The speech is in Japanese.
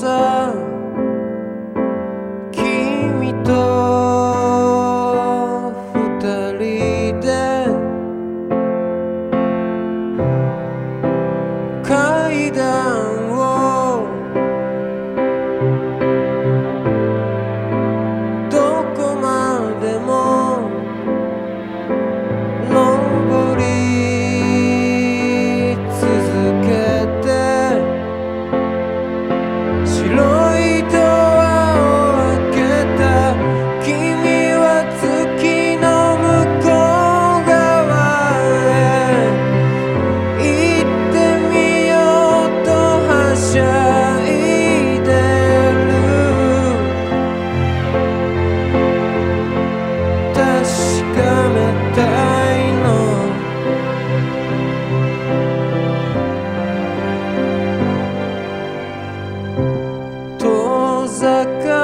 sun. めたいの」「遠ざかる